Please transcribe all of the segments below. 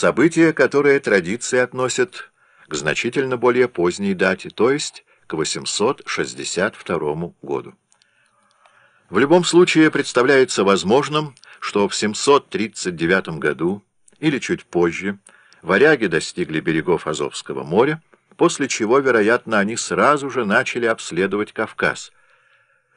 Событие, которое традиции относят к значительно более поздней дате, то есть к 862 году. В любом случае представляется возможным, что в 739 году или чуть позже варяги достигли берегов Азовского моря, после чего, вероятно, они сразу же начали обследовать Кавказ.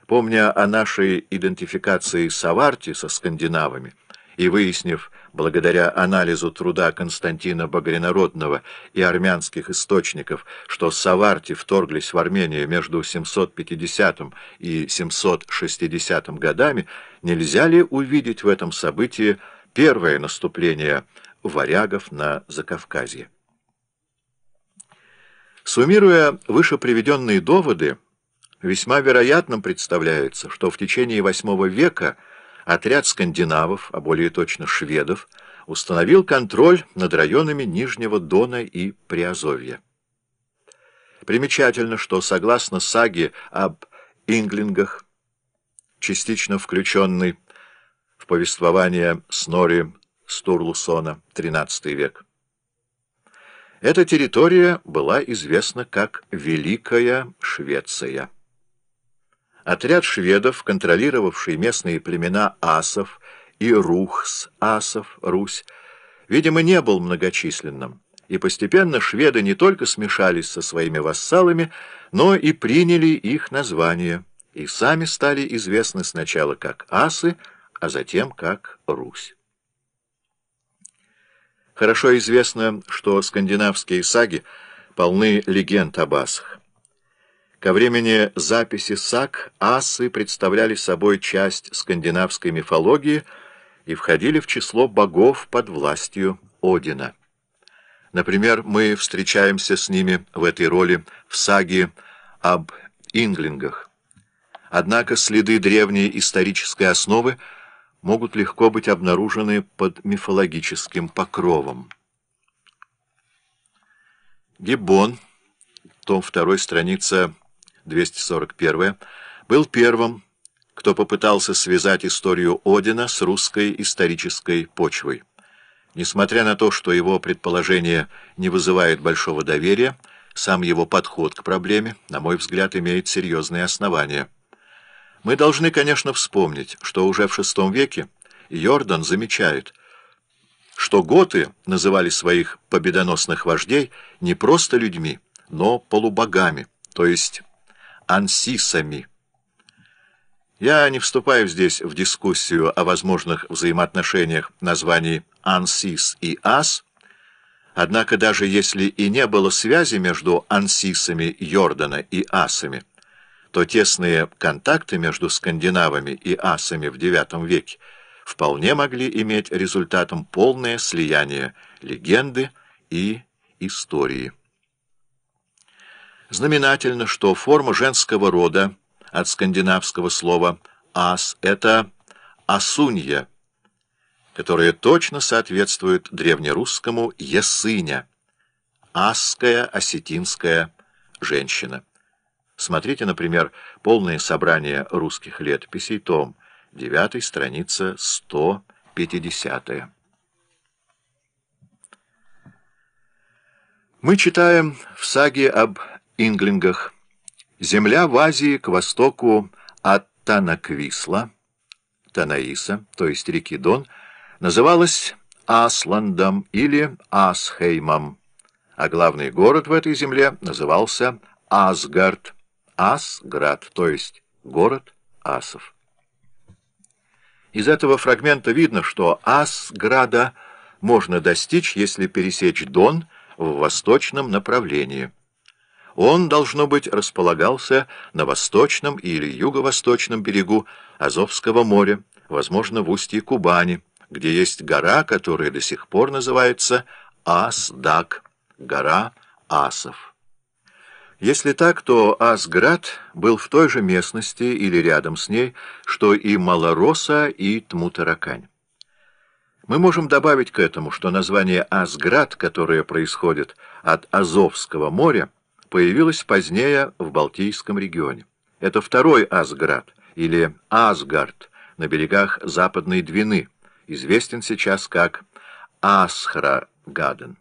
Помня о нашей идентификации Саварти со скандинавами и выяснив, благодаря анализу труда Константина Багринародного и армянских источников, что Саварти вторглись в Армению между 750 и 760 годами, нельзя ли увидеть в этом событии первое наступление варягов на Закавказье? Суммируя выше приведенные доводы, весьма вероятным представляется, что в течение VIII века отряд скандинавов, а более точно шведов, установил контроль над районами Нижнего Дона и Приазовья. Примечательно, что согласно саге об инглингах, частично включенной в повествование Снори Стурлусона, XIII век, эта территория была известна как Великая Швеция. Отряд шведов, контролировавший местные племена асов и рухс асов, Русь, видимо, не был многочисленным, и постепенно шведы не только смешались со своими вассалами, но и приняли их название, и сами стали известны сначала как асы, а затем как Русь. Хорошо известно, что скандинавские саги полны легенд об асах. Ко времени записи саг асы представляли собой часть скандинавской мифологии и входили в число богов под властью Одина. Например, мы встречаемся с ними в этой роли в саге об инглингах. Однако следы древней исторической основы могут легко быть обнаружены под мифологическим покровом. Гиббон, том 2, страница 241, был первым, кто попытался связать историю Одина с русской исторической почвой. Несмотря на то, что его предположение не вызывает большого доверия, сам его подход к проблеме, на мой взгляд, имеет серьезные основания. Мы должны, конечно, вспомнить, что уже в VI веке Йордан замечает, что готы называли своих победоносных вождей не просто людьми, но полубогами, то есть ансисами. Я не вступаю здесь в дискуссию о возможных взаимоотношениях названий ансис и ас, однако даже если и не было связи между ансисами Йордана и асами, то тесные контакты между скандинавами и асами в IX веке вполне могли иметь результатом полное слияние легенды и истории. Знаменательно, что форма женского рода от скандинавского слова «ас» — это «асунья», которая точно соответствует древнерусскому «ясыня» — «асская осетинская женщина». Смотрите, например, полное собрание русских летописей, том 9, страница 150. Мы читаем в саге об инглингах. Земля в Азии к востоку от Танаквисла, Танаиса, то есть реки Дон, называлась Асландом или Асхеймом, а главный город в этой земле назывался Асгард, Асград, то есть город асов. Из этого фрагмента видно, что Асграда можно достичь, если пересечь Дон в восточном направлении. Он, должно быть, располагался на восточном или юго-восточном берегу Азовского моря, возможно, в устье Кубани, где есть гора, которая до сих пор называется Асдак, гора Асов. Если так, то Асград был в той же местности или рядом с ней, что и Малороса и Тмутаракань. Мы можем добавить к этому, что название Асград, которое происходит от Азовского моря, появилось позднее в Балтийском регионе. Это второй Асград, или Асгард, на берегах Западной Двины, известен сейчас как Асхра Гаден.